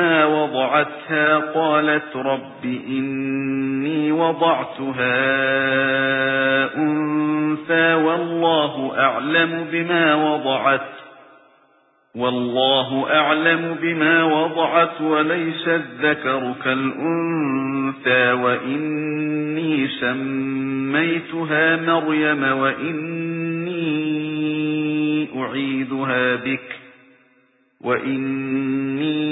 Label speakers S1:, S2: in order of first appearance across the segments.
S1: وَضَعَتْهَا قَالَتْ رَبِّ إِنِّي وَضَعْتُهَا أُنثَىٰ وَاللَّهُ أَعْلَمُ بِمَا وَضَعَتْ وَاللَّهُ أَعْلَمُ بِمَا وَضَعَتْ وَلَيْسَ الذَّكَرُ كَالْأُنثَىٰ وَإِنِّي سَمَّيْتُهَا مَرْيَمَ وَإِنِّي أُعِيذُهَا بِكَ وَإِنِّي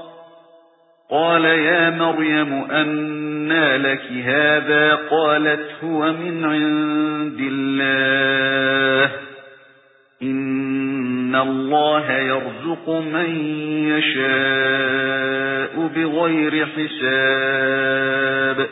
S1: قال يا مريم أنى لك هذا قالت هو من عند الله إِنَّ اللَّهَ يَرْزُقُ مَن يَشَاءُ بِغَيْرِ حِسَابٍ